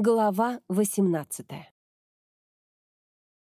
Глава 18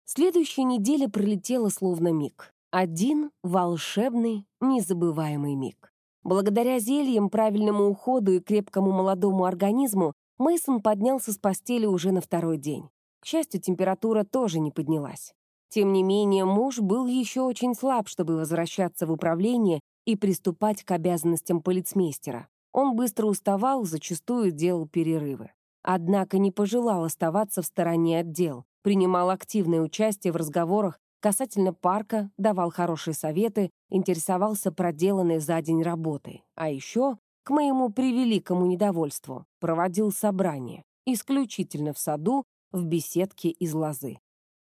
Следующая неделя пролетела словно миг. Один волшебный, незабываемый миг. Благодаря зельям, правильному уходу и крепкому молодому организму Мейсон поднялся с постели уже на второй день. К счастью, температура тоже не поднялась. Тем не менее, муж был еще очень слаб, чтобы возвращаться в управление и приступать к обязанностям полицмейстера. Он быстро уставал, зачастую делал перерывы. Однако не пожелал оставаться в стороне от дел, принимал активное участие в разговорах касательно парка, давал хорошие советы, интересовался проделанной за день работой. А еще, к моему превеликому недовольству, проводил собрания, исключительно в саду, в беседке из лозы.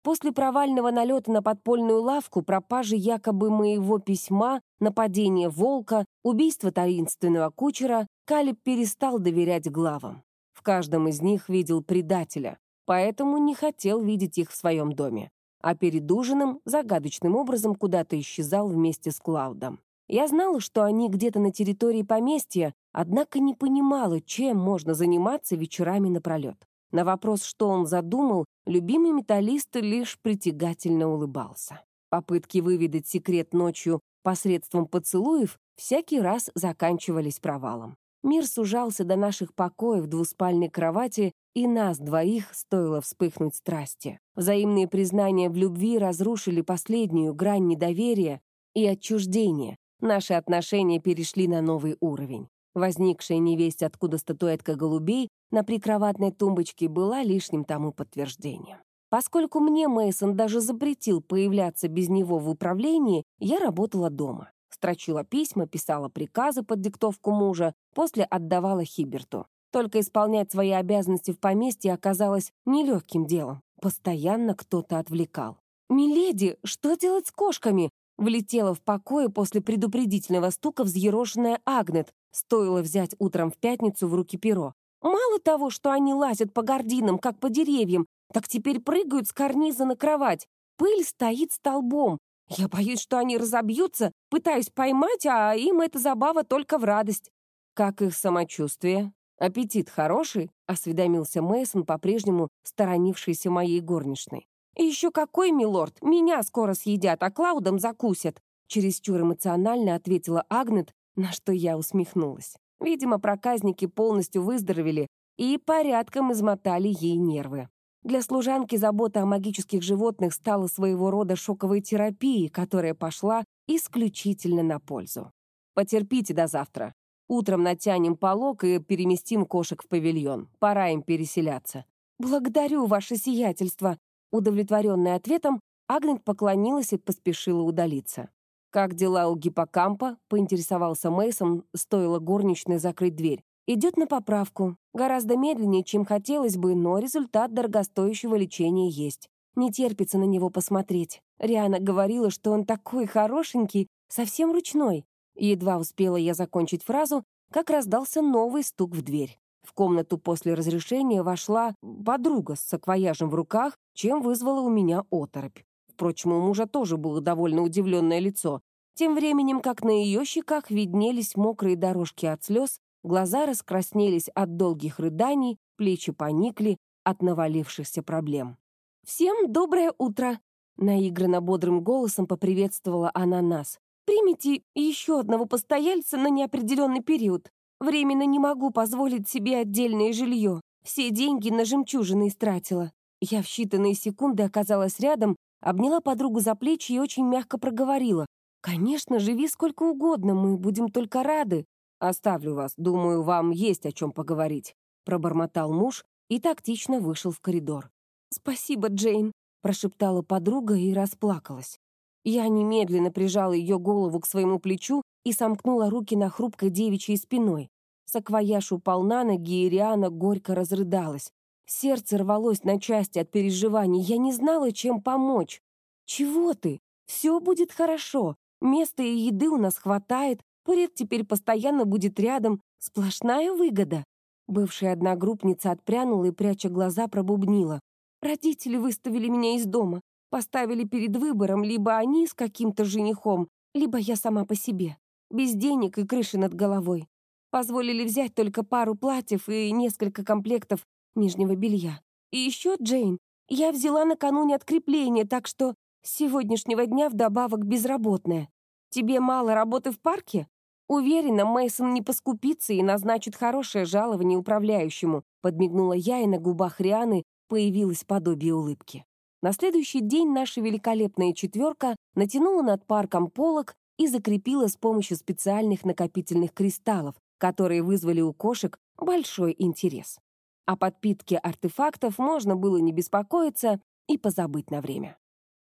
После провального налета на подпольную лавку, пропажи якобы моего письма, нападения волка, убийства таинственного кучера, Калиб перестал доверять главам каждом из них видел предателя, поэтому не хотел видеть их в своем доме. А перед ужином загадочным образом куда-то исчезал вместе с Клаудом. Я знала, что они где-то на территории поместья, однако не понимала, чем можно заниматься вечерами напролет. На вопрос, что он задумал, любимый металлист лишь притягательно улыбался. Попытки выведать секрет ночью посредством поцелуев всякий раз заканчивались провалом. Мир сужался до наших покоев двуспальной кровати, и нас двоих стоило вспыхнуть страсти. Взаимные признания в любви разрушили последнюю грань недоверия и отчуждения. Наши отношения перешли на новый уровень. Возникшая невесть, откуда статуэтка голубей на прикроватной тумбочке была лишним тому подтверждением. Поскольку мне Мейсон даже запретил появляться без него в управлении, я работала дома. Строчила письма, писала приказы под диктовку мужа, после отдавала Хиберту. Только исполнять свои обязанности в поместье оказалось нелегким делом. Постоянно кто-то отвлекал. «Миледи, что делать с кошками?» Влетела в покое после предупредительного стука взъерошенная Агнет. Стоило взять утром в пятницу в руки перо. Мало того, что они лазят по гординам, как по деревьям, так теперь прыгают с карниза на кровать. Пыль стоит столбом. Я боюсь, что они разобьются, пытаюсь поймать, а им эта забава только в радость. Как их самочувствие? Аппетит хороший? Осведомился Мейсон, по-прежнему сторонившийся моей горничной. «Еще какой, милорд! Меня скоро съедят, а Клаудом закусят!» Чересчур эмоционально ответила Агнет, на что я усмехнулась. Видимо, проказники полностью выздоровели и порядком измотали ей нервы. Для служанки забота о магических животных стала своего рода шоковой терапией, которая пошла исключительно на пользу. Потерпите до завтра. Утром натянем полог и переместим кошек в павильон. Пора им переселяться. «Благодарю, ваше сиятельство!» Удовлетворенная ответом, Агнет поклонилась и поспешила удалиться. «Как дела у гиппокампа?» — поинтересовался Мейсон, стоило горничной закрыть дверь. Идет на поправку. Гораздо медленнее, чем хотелось бы, но результат дорогостоящего лечения есть. Не терпится на него посмотреть. Риана говорила, что он такой хорошенький, совсем ручной. Едва успела я закончить фразу, как раздался новый стук в дверь. В комнату после разрешения вошла подруга с саквояжем в руках, чем вызвала у меня оторопь. Впрочем, у мужа тоже было довольно удивленное лицо. Тем временем, как на ее щеках виднелись мокрые дорожки от слез, Глаза раскраснелись от долгих рыданий, плечи поникли от навалившихся проблем. «Всем доброе утро!» Наигранно бодрым голосом поприветствовала она нас. «Примите еще одного постояльца на неопределенный период. Временно не могу позволить себе отдельное жилье. Все деньги на жемчужины истратила». Я в считанные секунды оказалась рядом, обняла подругу за плечи и очень мягко проговорила. «Конечно, живи сколько угодно, мы будем только рады. «Оставлю вас. Думаю, вам есть о чем поговорить», — пробормотал муж и тактично вышел в коридор. «Спасибо, Джейн», — прошептала подруга и расплакалась. Я немедленно прижала ее голову к своему плечу и сомкнула руки на хрупкой девичьей спиной. Саквояж упал на ноги, и Риана горько разрыдалась. Сердце рвалось на части от переживаний. Я не знала, чем помочь. «Чего ты? Все будет хорошо. Места и еды у нас хватает, Пурит теперь постоянно будет рядом. Сплошная выгода. Бывшая одногруппница отпрянула и, пряча глаза, пробубнила. Родители выставили меня из дома. Поставили перед выбором либо они с каким-то женихом, либо я сама по себе. Без денег и крыши над головой. Позволили взять только пару платьев и несколько комплектов нижнего белья. И еще, Джейн, я взяла накануне открепление, так что с сегодняшнего дня вдобавок безработная. Тебе мало работы в парке? Уверена, Мейсон не поскупится и назначит хорошее жалование управляющему, подмигнула я, и на губах Рианы появилось подобие улыбки. На следующий день наша великолепная четверка натянула над парком полок и закрепила с помощью специальных накопительных кристаллов, которые вызвали у кошек большой интерес. О подпитке артефактов можно было не беспокоиться и позабыть на время.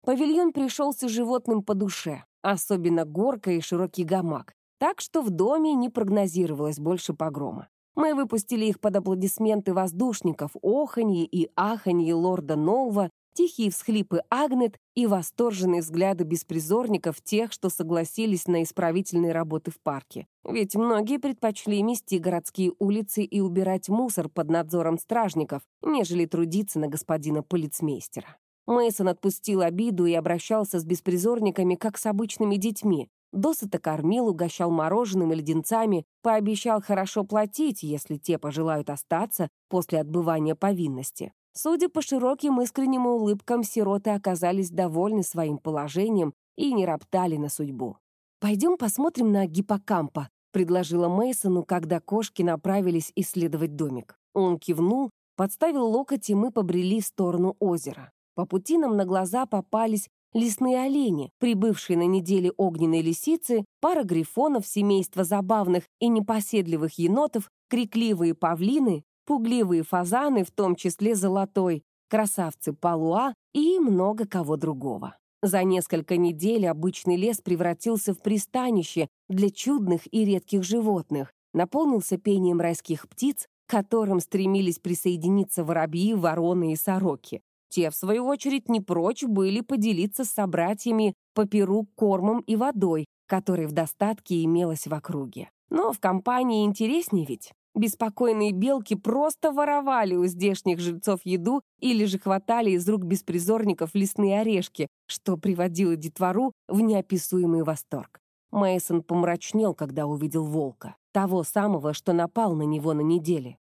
Павильон пришелся животным по душе, особенно горка и широкий гамак, так что в доме не прогнозировалось больше погрома. Мы выпустили их под аплодисменты воздушников, оханье и аханье лорда Нового, тихие всхлипы Агнет и восторженные взгляды беспризорников тех, что согласились на исправительные работы в парке. Ведь многие предпочли мести городские улицы и убирать мусор под надзором стражников, нежели трудиться на господина полицмейстера. Мейсон отпустил обиду и обращался с беспризорниками, как с обычными детьми. Досыта кормил, угощал мороженым и леденцами, пообещал хорошо платить, если те пожелают остаться после отбывания повинности. Судя по широким искренним улыбкам, сироты оказались довольны своим положением и не роптали на судьбу. «Пойдем посмотрим на гиппокампа», — предложила Мейсону, когда кошки направились исследовать домик. Он кивнул, подставил локоть, и мы побрели в сторону озера. По пути нам на глаза попались лесные олени, прибывшие на неделе огненной лисицы, пара грифонов, семейства забавных и непоседливых енотов, крикливые павлины, пугливые фазаны, в том числе золотой, красавцы Палуа и много кого другого. За несколько недель обычный лес превратился в пристанище для чудных и редких животных, наполнился пением райских птиц, к которым стремились присоединиться воробьи, вороны и сороки. Те, в свою очередь, не прочь были поделиться с собратьями по перу кормом и водой, которой в достатке имелось в округе. Но в компании интереснее ведь. Беспокойные белки просто воровали у здешних жильцов еду или же хватали из рук беспризорников лесные орешки, что приводило детвору в неописуемый восторг. Мейсон помрачнел, когда увидел волка, того самого, что напал на него на неделе.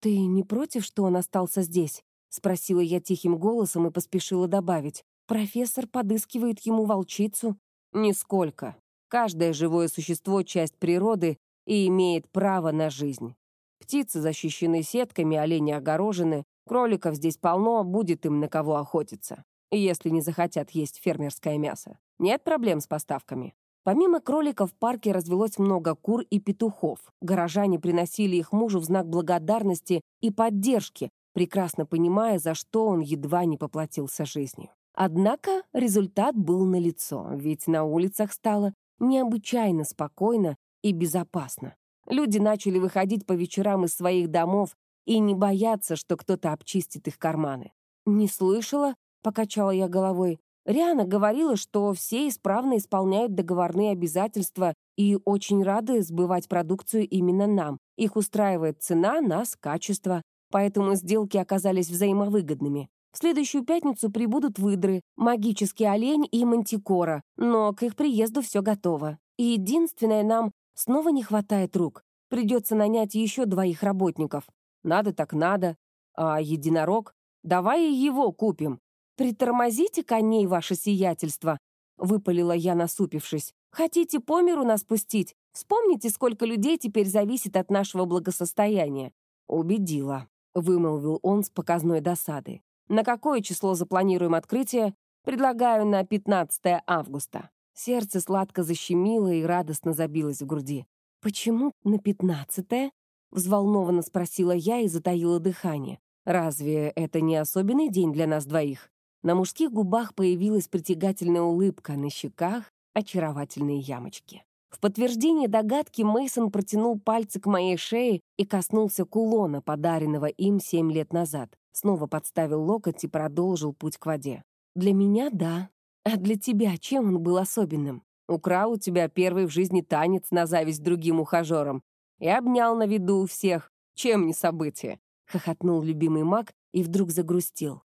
«Ты не против, что он остался здесь?» — спросила я тихим голосом и поспешила добавить. «Профессор подыскивает ему волчицу». «Нисколько. Каждое живое существо — часть природы и имеет право на жизнь. Птицы защищены сетками, олени огорожены, кроликов здесь полно, будет им на кого охотиться. Если не захотят есть фермерское мясо. Нет проблем с поставками. Помимо кроликов в парке развелось много кур и петухов. Горожане приносили их мужу в знак благодарности и поддержки, прекрасно понимая, за что он едва не поплатился жизнью. Однако результат был налицо, ведь на улицах стало необычайно спокойно и безопасно. Люди начали выходить по вечерам из своих домов и не бояться, что кто-то обчистит их карманы. «Не слышала?» — покачала я головой. Риана говорила, что все исправно исполняют договорные обязательства и очень рады сбывать продукцию именно нам. Их устраивает цена, нас, качество поэтому сделки оказались взаимовыгодными. В следующую пятницу прибудут выдры, магический олень и мантикора, но к их приезду все готово. И единственное, нам снова не хватает рук. Придется нанять еще двоих работников. Надо так надо. А единорог? Давай его купим. Притормозите коней, ваше сиятельство, выпалила я, насупившись. Хотите по миру нас пустить? Вспомните, сколько людей теперь зависит от нашего благосостояния. Убедила. — вымолвил он с показной досады. «На какое число запланируем открытие? Предлагаю на 15 августа». Сердце сладко защемило и радостно забилось в груди. «Почему на 15-е?» — взволнованно спросила я и затаила дыхание. «Разве это не особенный день для нас двоих?» На мужских губах появилась притягательная улыбка, на щеках — очаровательные ямочки. В подтверждение догадки Мейсон протянул пальцы к моей шее и коснулся кулона, подаренного им семь лет назад. Снова подставил локоть и продолжил путь к воде. «Для меня — да. А для тебя чем он был особенным? Украл у тебя первый в жизни танец на зависть другим ухажерам и обнял на виду у всех. Чем не событие?» — хохотнул любимый маг и вдруг загрустил.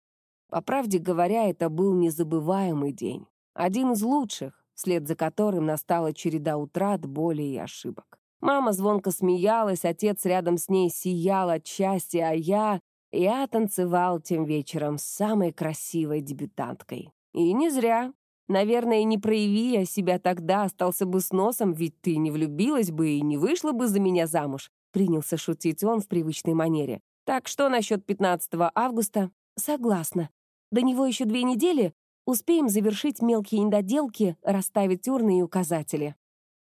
По правде говоря, это был незабываемый день. Один из лучших, вслед за которым настала череда утрат, боли и ошибок. Мама звонко смеялась, отец рядом с ней сиял от счастья, а я... Я танцевал тем вечером с самой красивой дебютанткой. И не зря. Наверное, не прояви я себя тогда, остался бы с носом, ведь ты не влюбилась бы и не вышла бы за меня замуж. Принялся шутить он в привычной манере. Так что насчет 15 августа? Согласна. До него еще две недели. Успеем завершить мелкие недоделки, расставить урны и указатели.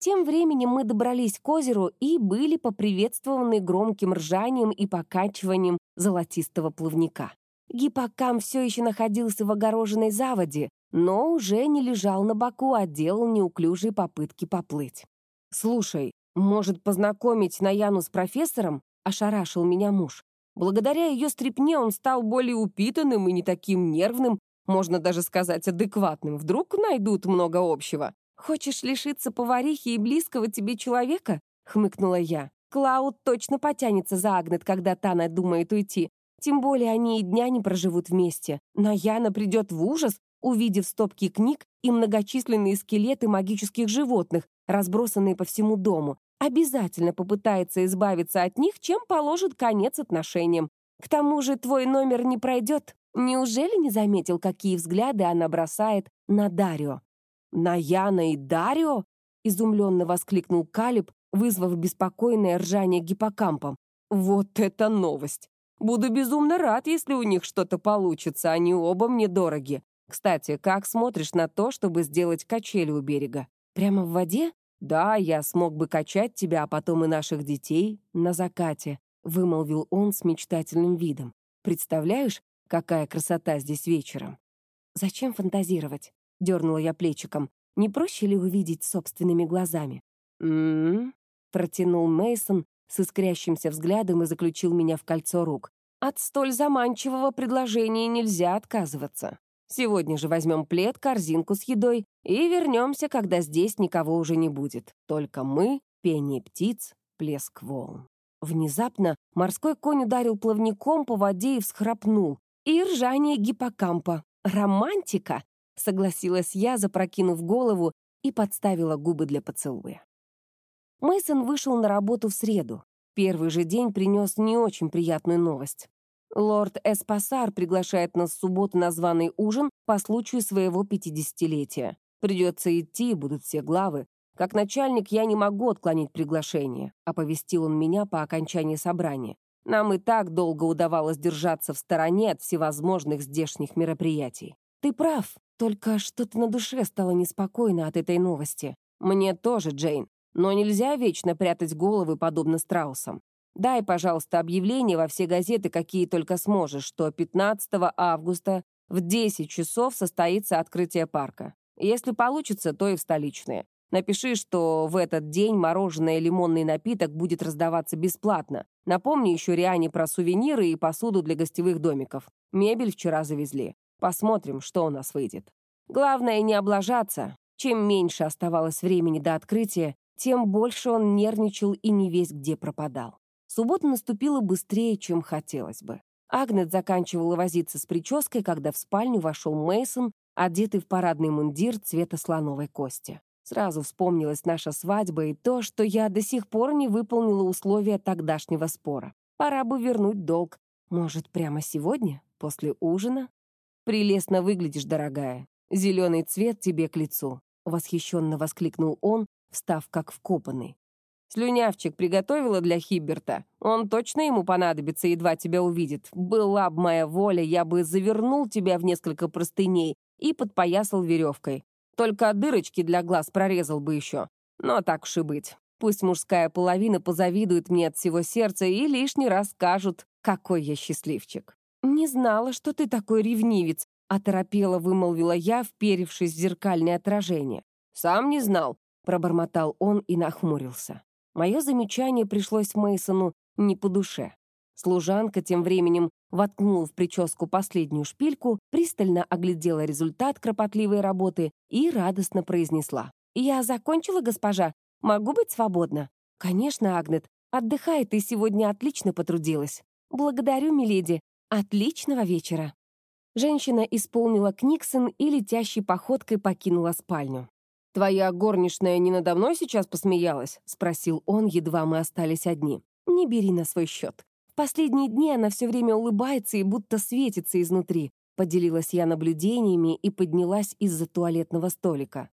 Тем временем мы добрались к озеру и были поприветствованы громким ржанием и покачиванием золотистого плавника. Гиппокам все еще находился в огороженной заводе, но уже не лежал на боку, а делал неуклюжие попытки поплыть. «Слушай, может, познакомить Наяну с профессором?» — ошарашил меня муж. Благодаря ее стрипне он стал более упитанным и не таким нервным, можно даже сказать адекватным. Вдруг найдут много общего. «Хочешь лишиться поварихи и близкого тебе человека?» — хмыкнула я. «Клауд точно потянется за Агнет, когда та надумает уйти. Тем более они и дня не проживут вместе. Но Яна придет в ужас, увидев стопки книг и многочисленные скелеты магических животных, разбросанные по всему дому. Обязательно попытается избавиться от них, чем положит конец отношениям. К тому же твой номер не пройдет. Неужели не заметил, какие взгляды она бросает на Дарио? «На Яна и Дарио?» — изумленно воскликнул Калиб, вызвав беспокойное ржание гиппокампом. «Вот это новость! Буду безумно рад, если у них что-то получится, они оба мне дороги. Кстати, как смотришь на то, чтобы сделать качели у берега? Прямо в воде? Да, я смог бы качать тебя, а потом и наших детей на закате», — вымолвил он с мечтательным видом. «Представляешь, какая красота здесь вечером?» «Зачем фантазировать? — дернула я плечиком. «Не проще ли увидеть собственными глазами?» «М-м-м», протянул Мейсон с искрящимся взглядом и заключил меня в кольцо рук. «От столь заманчивого предложения нельзя отказываться. Сегодня же возьмем плед, корзинку с едой и вернемся, когда здесь никого уже не будет. Только мы, пение птиц, плеск волн». Внезапно морской конь ударил плавником по воде и всхрапнул. И ржание гиппокампа. Романтика! согласилась я, запрокинув голову и подставила губы для поцелуя. Мейсон вышел на работу в среду. Первый же день принес не очень приятную новость. Лорд Эспасар приглашает нас в субботу на званый ужин по случаю своего пятидесятилетия. Придется идти, будут все главы. Как начальник я не могу отклонить приглашение, оповестил он меня по окончании собрания. Нам и так долго удавалось держаться в стороне от всевозможных здешних мероприятий. Ты прав, только что-то на душе стало неспокойно от этой новости. Мне тоже, Джейн. Но нельзя вечно прятать головы, подобно страусам. Дай, пожалуйста, объявление во все газеты, какие только сможешь, что 15 августа в 10 часов состоится открытие парка. Если получится, то и в столичные. Напиши, что в этот день мороженое и лимонный напиток будет раздаваться бесплатно. Напомни еще Риане про сувениры и посуду для гостевых домиков. Мебель вчера завезли. Посмотрим, что у нас выйдет. Главное не облажаться. Чем меньше оставалось времени до открытия, тем больше он нервничал и не весь где пропадал. Суббота наступила быстрее, чем хотелось бы. Агнет заканчивала возиться с прической, когда в спальню вошел Мейсон, одетый в парадный мундир цвета слоновой кости. Сразу вспомнилась наша свадьба и то, что я до сих пор не выполнила условия тогдашнего спора. Пора бы вернуть долг. Может, прямо сегодня, после ужина? «Прелестно выглядишь, дорогая. Зеленый цвет тебе к лицу», — восхищенно воскликнул он, встав как вкопанный. «Слюнявчик приготовила для Хиберта. Он точно ему понадобится, едва тебя увидит. Была б моя воля, я бы завернул тебя в несколько простыней и подпоясал веревкой. Только дырочки для глаз прорезал бы еще. Но так уж и быть. Пусть мужская половина позавидует мне от всего сердца и лишний раз скажут, какой я счастливчик. «Не знала, что ты такой ревнивец», — оторопела вымолвила я, вперевшись в зеркальное отражение. «Сам не знал», — пробормотал он и нахмурился. Мое замечание пришлось Мейсону не по душе. Служанка тем временем воткнула в прическу последнюю шпильку, пристально оглядела результат кропотливой работы и радостно произнесла. «Я закончила, госпожа. Могу быть свободна?» «Конечно, Агнет. Отдыхай, ты сегодня отлично потрудилась». «Благодарю, миледи. Отличного вечера!» Женщина исполнила Книксон и летящей походкой покинула спальню. «Твоя горничная не надо мной сейчас посмеялась?» — спросил он, едва мы остались одни. «Не бери на свой счет. Последние дни она все время улыбается и будто светится изнутри. Поделилась я наблюдениями и поднялась из-за туалетного столика.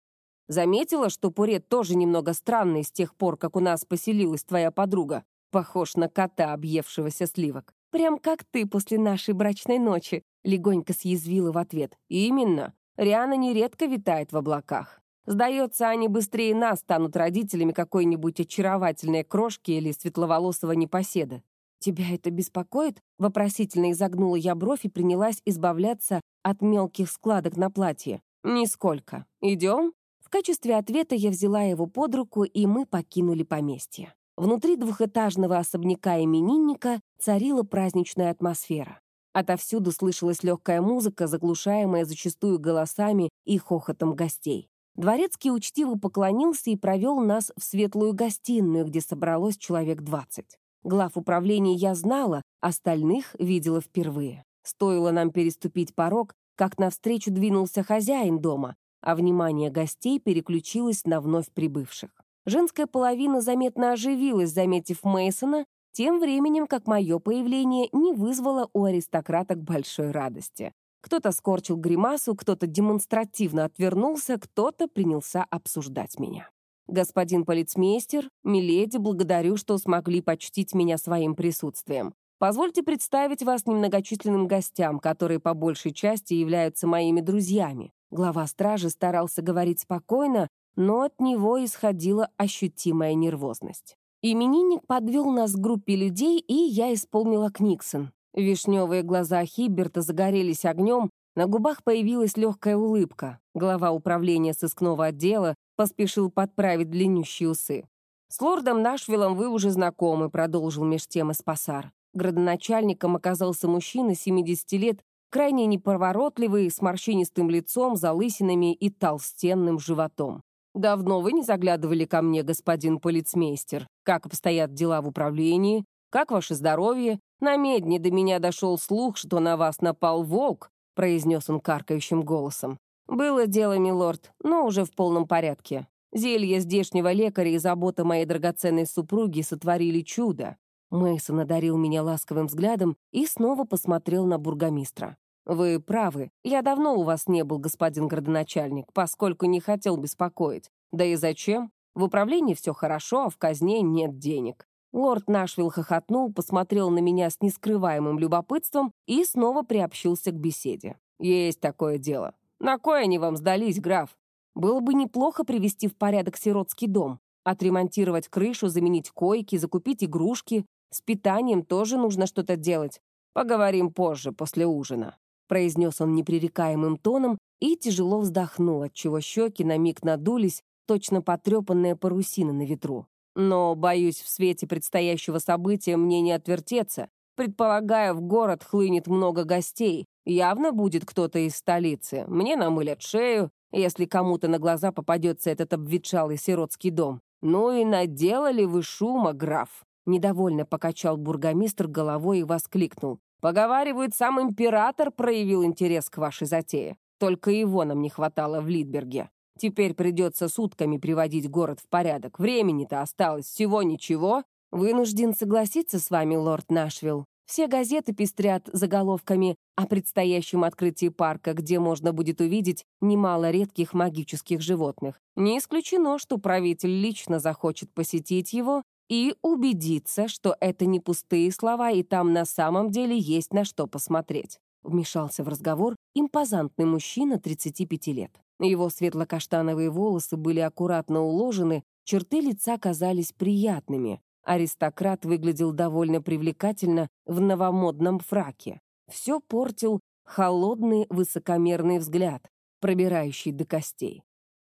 Заметила, что Пурет тоже немного странный с тех пор, как у нас поселилась твоя подруга. Похож на кота, объевшегося сливок. Прям как ты после нашей брачной ночи, легонько съязвила в ответ. Именно. Риана нередко витает в облаках. Сдается, они быстрее нас станут родителями какой-нибудь очаровательной крошки или светловолосого непоседа. «Тебя это беспокоит?» — вопросительно изогнула я бровь и принялась избавляться от мелких складок на платье. «Нисколько. Идем?» В качестве ответа я взяла его под руку, и мы покинули поместье. Внутри двухэтажного особняка именинника царила праздничная атмосфера. Отовсюду слышалась легкая музыка, заглушаемая зачастую голосами и хохотом гостей. Дворецкий учтиво поклонился и провел нас в светлую гостиную, где собралось человек двадцать. Глав управления я знала, остальных видела впервые. Стоило нам переступить порог, как навстречу двинулся хозяин дома, а внимание гостей переключилось на вновь прибывших. Женская половина заметно оживилась, заметив Мейсона, тем временем как мое появление не вызвало у аристократок большой радости. Кто-то скорчил гримасу, кто-то демонстративно отвернулся, кто-то принялся обсуждать меня. «Господин полицмейстер, миледи, благодарю, что смогли почтить меня своим присутствием. Позвольте представить вас немногочисленным гостям, которые по большей части являются моими друзьями». Глава стражи старался говорить спокойно, но от него исходила ощутимая нервозность. Именинник подвел нас к группе людей, и я исполнила Книксон. Вишневые глаза Хиберта загорелись огнем, на губах появилась легкая улыбка. Глава управления сыскного отдела поспешил подправить длиннющие усы. «С лордом Нашвиллом вы уже знакомы», — продолжил меж тем Эспасар. Градоначальником оказался мужчина 70 лет, крайне неповоротливый, с морщинистым лицом, залысинами и толстенным животом. «Давно вы не заглядывали ко мне, господин полицмейстер? Как обстоят дела в управлении? Как ваше здоровье? На медне до меня дошел слух, что на вас напал волк», — произнес он каркающим голосом. «Было дело, милорд, но уже в полном порядке. Зелье здешнего лекаря и забота моей драгоценной супруги сотворили чудо». Мейсон одарил меня ласковым взглядом и снова посмотрел на бургомистра. «Вы правы. Я давно у вас не был, господин градоначальник, поскольку не хотел беспокоить. Да и зачем? В управлении все хорошо, а в казне нет денег». Лорд Нашвилл хохотнул, посмотрел на меня с нескрываемым любопытством и снова приобщился к беседе. «Есть такое дело. На кое они вам сдались, граф? Было бы неплохо привести в порядок сиротский дом, отремонтировать крышу, заменить койки, закупить игрушки. С питанием тоже нужно что-то делать. Поговорим позже, после ужина», — произнес он непререкаемым тоном и тяжело вздохнул, отчего щеки на миг надулись, точно потрепанная парусина на ветру. «Но, боюсь, в свете предстоящего события мне не отвертеться. Предполагаю, в город хлынет много гостей, Явно будет кто-то из столицы. Мне намылят шею, если кому-то на глаза попадется этот обветшалый сиротский дом. Ну и наделали вы шума, граф!» Недовольно покачал бургомистр головой и воскликнул. «Поговаривают, сам император проявил интерес к вашей затее. Только его нам не хватало в Литберге. Теперь придется сутками приводить город в порядок. Времени-то осталось всего ничего. Вынужден согласиться с вами, лорд Нашвилл. Все газеты пестрят заголовками о предстоящем открытии парка, где можно будет увидеть немало редких магических животных. Не исключено, что правитель лично захочет посетить его и убедиться, что это не пустые слова, и там на самом деле есть на что посмотреть. Вмешался в разговор импозантный мужчина 35 лет. Его светло-каштановые волосы были аккуратно уложены, черты лица казались приятными, Аристократ выглядел довольно привлекательно в новомодном фраке. Все портил холодный высокомерный взгляд, пробирающий до костей.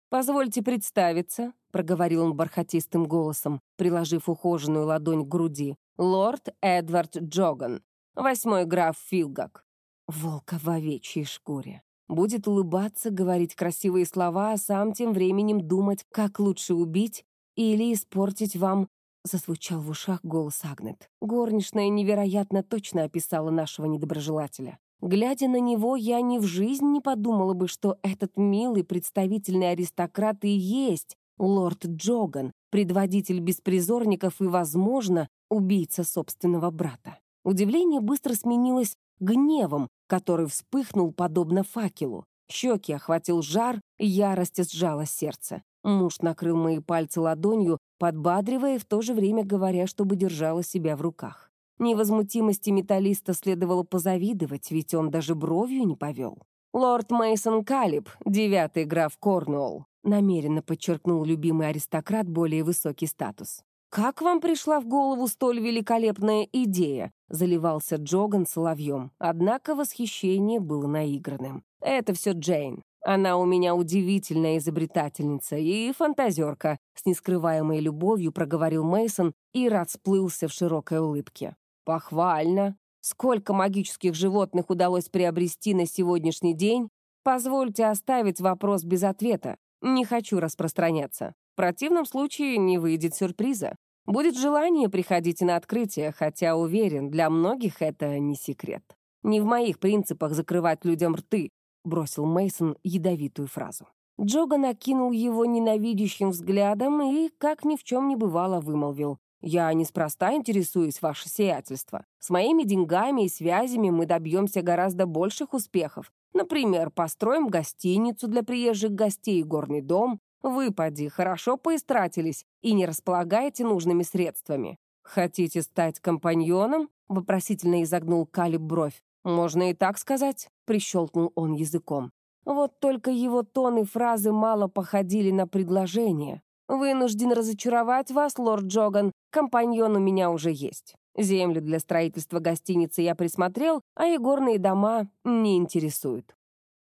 «Позвольте представиться», — проговорил он бархатистым голосом, приложив ухоженную ладонь к груди, «лорд Эдвард Джоган, восьмой граф Филгак». Волка в овечьей шкуре. Будет улыбаться, говорить красивые слова, а сам тем временем думать, как лучше убить или испортить вам Зазвучал в ушах голос Агнет. Горничная невероятно точно описала нашего недоброжелателя. Глядя на него, я ни в жизнь не подумала бы, что этот милый представительный аристократ и есть лорд Джоган, предводитель беспризорников и, возможно, убийца собственного брата. Удивление быстро сменилось гневом, который вспыхнул подобно факелу. Щеки охватил жар, ярость сжала сердце. Муж накрыл мои пальцы ладонью, подбадривая и в то же время говоря, чтобы держала себя в руках. Невозмутимости металлиста следовало позавидовать, ведь он даже бровью не повел. «Лорд Мейсон Калиб, девятый граф Корнуолл», намеренно подчеркнул любимый аристократ более высокий статус. «Как вам пришла в голову столь великолепная идея?» — заливался Джоган соловьем. Однако восхищение было наигранным. «Это все Джейн. Она у меня удивительная изобретательница и фантазерка», с нескрываемой любовью проговорил Мейсон и расплылся в широкой улыбке. «Похвально. Сколько магических животных удалось приобрести на сегодняшний день? Позвольте оставить вопрос без ответа. Не хочу распространяться. В противном случае не выйдет сюрприза. Будет желание, приходите на открытие, хотя, уверен, для многих это не секрет. Не в моих принципах закрывать людям рты, бросил Мейсон ядовитую фразу. Джога накинул его ненавидящим взглядом и, как ни в чем не бывало, вымолвил. «Я неспроста интересуюсь, ваше сиятельство. С моими деньгами и связями мы добьемся гораздо больших успехов. Например, построим гостиницу для приезжих гостей и горный дом, вы, поди, хорошо поистратились и не располагаете нужными средствами. Хотите стать компаньоном? Вопросительно изогнул Калиб бровь. Можно и так сказать, прищелкнул он языком. Вот только его тон и фразы мало походили на предложение. «Вынужден разочаровать вас, лорд Джоган. Компаньон у меня уже есть. Землю для строительства гостиницы я присмотрел, а игорные дома не интересуют.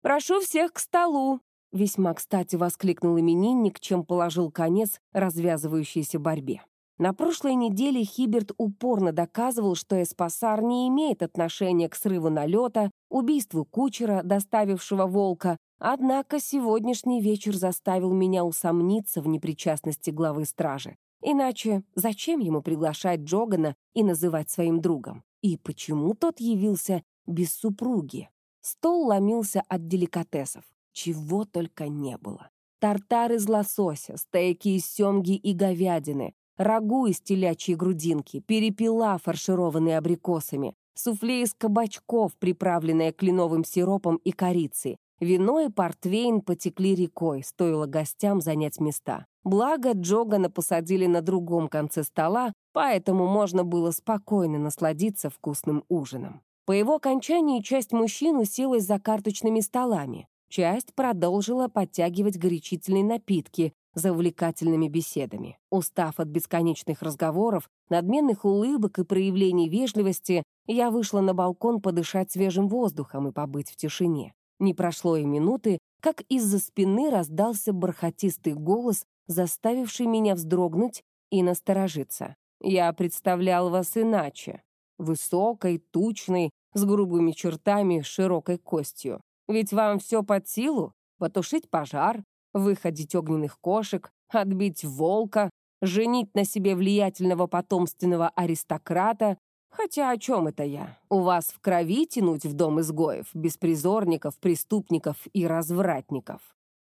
Прошу всех к столу!» Весьма кстати воскликнул именинник, чем положил конец развязывающейся борьбе. На прошлой неделе Хиберт упорно доказывал, что Эспасар не имеет отношения к срыву налета, убийству кучера, доставившего волка, однако сегодняшний вечер заставил меня усомниться в непричастности главы стражи. Иначе зачем ему приглашать Джогана и называть своим другом? И почему тот явился без супруги? Стол ломился от деликатесов. Чего только не было. Тартар из лосося, стейки из семги и говядины, рагу из телячьей грудинки, перепела, фаршированные абрикосами, суфле из кабачков, приправленное кленовым сиропом и корицей. Вино и портвейн потекли рекой, стоило гостям занять места. Благо, Джогана посадили на другом конце стола, поэтому можно было спокойно насладиться вкусным ужином. По его окончании часть мужчин уселась за карточными столами. Часть продолжила подтягивать горячительные напитки за увлекательными беседами. Устав от бесконечных разговоров, надменных улыбок и проявлений вежливости, я вышла на балкон подышать свежим воздухом и побыть в тишине. Не прошло и минуты, как из-за спины раздался бархатистый голос, заставивший меня вздрогнуть и насторожиться. Я представлял вас иначе. Высокой, тучной, с грубыми чертами, широкой костью. Ведь вам все под силу — потушить пожар, выходить огненных кошек, отбить волка, женить на себе влиятельного потомственного аристократа. Хотя о чем это я? У вас в крови тянуть в дом изгоев, беспризорников, преступников и развратников.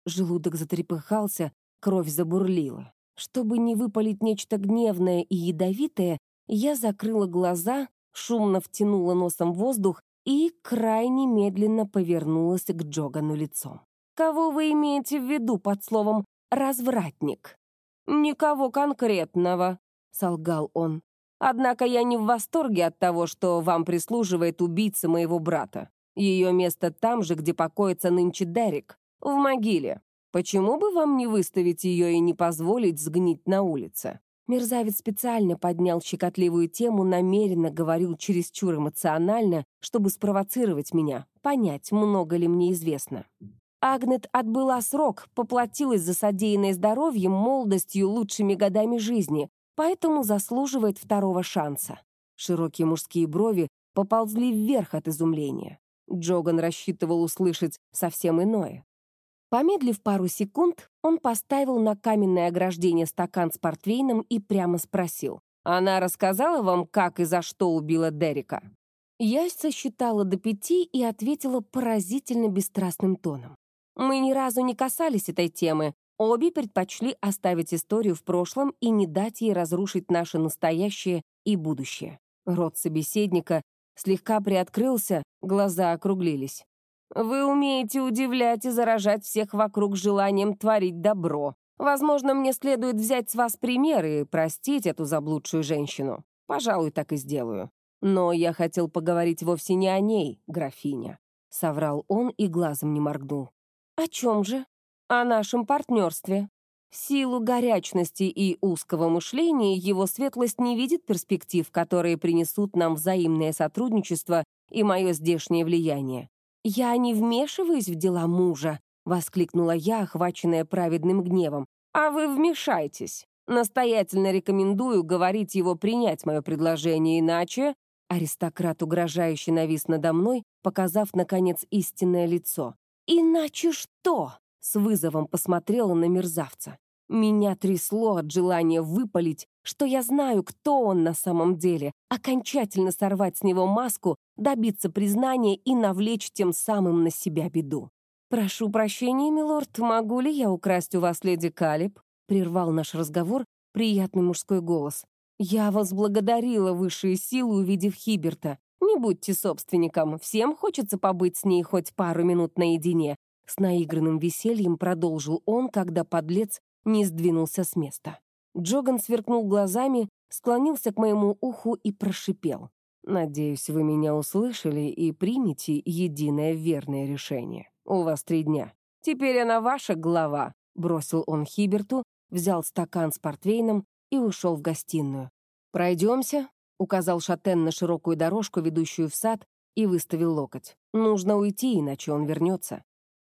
Желудок затрепыхался, кровь забурлила. Чтобы не выпалить нечто гневное и ядовитое, я закрыла глаза, шумно втянула носом воздух и крайне медленно повернулась к Джогану лицом. «Кого вы имеете в виду под словом «развратник»?» «Никого конкретного», — солгал он. «Однако я не в восторге от того, что вам прислуживает убийца моего брата. Ее место там же, где покоится нынче Дерек, в могиле. Почему бы вам не выставить ее и не позволить сгнить на улице?» Мерзавец специально поднял щекотливую тему, намеренно говорил чересчур эмоционально, чтобы спровоцировать меня, понять, много ли мне известно. Агнет отбыла срок, поплатилась за содеянное здоровьем, молодостью, лучшими годами жизни, поэтому заслуживает второго шанса. Широкие мужские брови поползли вверх от изумления. Джоган рассчитывал услышать совсем иное. Помедлив пару секунд, он поставил на каменное ограждение стакан с портвейном и прямо спросил. «Она рассказала вам, как и за что убила Дерека?» Я сосчитала до пяти и ответила поразительно бесстрастным тоном. Мы ни разу не касались этой темы. Обе предпочли оставить историю в прошлом и не дать ей разрушить наше настоящее и будущее. Рот собеседника слегка приоткрылся, глаза округлились. «Вы умеете удивлять и заражать всех вокруг желанием творить добро. Возможно, мне следует взять с вас пример и простить эту заблудшую женщину. Пожалуй, так и сделаю. Но я хотел поговорить вовсе не о ней, графиня», — соврал он и глазом не моргнул. «О чем же? О нашем партнерстве. В силу горячности и узкого мышления его светлость не видит перспектив, которые принесут нам взаимное сотрудничество и мое здешнее влияние. «Я не вмешиваюсь в дела мужа», — воскликнула я, охваченная праведным гневом. «А вы вмешайтесь. Настоятельно рекомендую говорить его принять мое предложение, иначе...» Аристократ угрожающе навис надо мной, показав, наконец, истинное лицо. «Иначе что?» — с вызовом посмотрела на мерзавца. Меня трясло от желания выпалить, что я знаю, кто он на самом деле, окончательно сорвать с него маску, добиться признания и навлечь тем самым на себя беду. «Прошу прощения, милорд, могу ли я украсть у вас леди Калиб?» прервал наш разговор приятный мужской голос. «Я вас благодарила высшие силы, увидев Хиберта. Не будьте собственником, всем хочется побыть с ней хоть пару минут наедине». С наигранным весельем продолжил он, когда подлец не сдвинулся с места. Джоган сверкнул глазами, склонился к моему уху и прошипел. «Надеюсь, вы меня услышали и примете единое верное решение. У вас три дня. Теперь она ваша глава», — бросил он Хиберту, взял стакан с портвейном и ушел в гостиную. «Пройдемся», — указал Шатен на широкую дорожку, ведущую в сад, и выставил локоть. «Нужно уйти, иначе он вернется».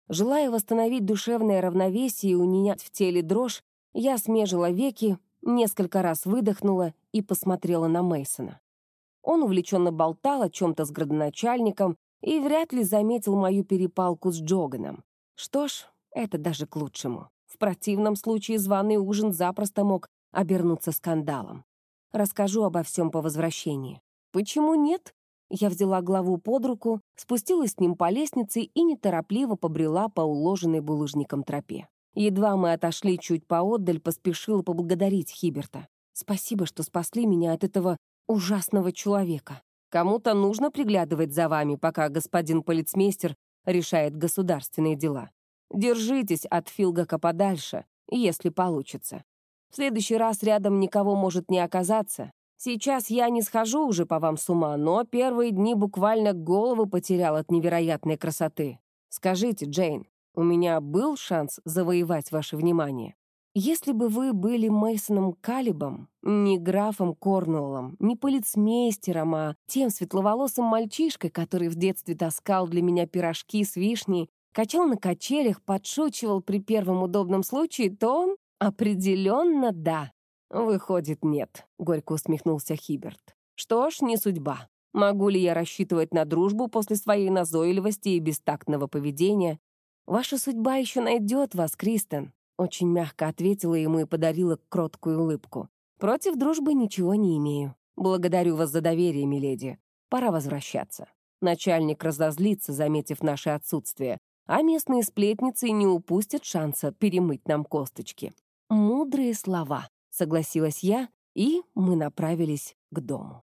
Желая восстановить душевное равновесие и унять в теле дрожь, я смежила веки, несколько раз выдохнула и посмотрела на Мейсона. Он увлеченно болтал о чем-то с градоначальником и вряд ли заметил мою перепалку с Джоганом. Что ж, это даже к лучшему. В противном случае званый ужин запросто мог обернуться скандалом. Расскажу обо всем по возвращении. Почему нет? Я взяла главу под руку, спустилась с ним по лестнице и неторопливо побрела по уложенной булыжником тропе. Едва мы отошли чуть поотдаль, поспешила поблагодарить Хиберта. «Спасибо, что спасли меня от этого ужасного человека. Кому-то нужно приглядывать за вами, пока господин полицмейстер решает государственные дела. Держитесь от Филгака подальше, если получится. В следующий раз рядом никого может не оказаться, Сейчас я не схожу уже по вам с ума, но первые дни буквально голову потерял от невероятной красоты. Скажите, Джейн, у меня был шанс завоевать ваше внимание? Если бы вы были Мейсоном Калибом, не графом Корнуоллом, не полицмейстером, а тем светловолосым мальчишкой, который в детстве таскал для меня пирожки с вишней, качал на качелях, подшучивал при первом удобном случае, то определенно да. «Выходит, нет», — горько усмехнулся Хиберт. «Что ж, не судьба. Могу ли я рассчитывать на дружбу после своей назойливости и бестактного поведения? Ваша судьба еще найдет вас, Кристен», — очень мягко ответила ему и подарила кроткую улыбку. «Против дружбы ничего не имею. Благодарю вас за доверие, миледи. Пора возвращаться. Начальник разозлится, заметив наше отсутствие, а местные сплетницы не упустят шанса перемыть нам косточки». Мудрые слова согласилась я, и мы направились к дому.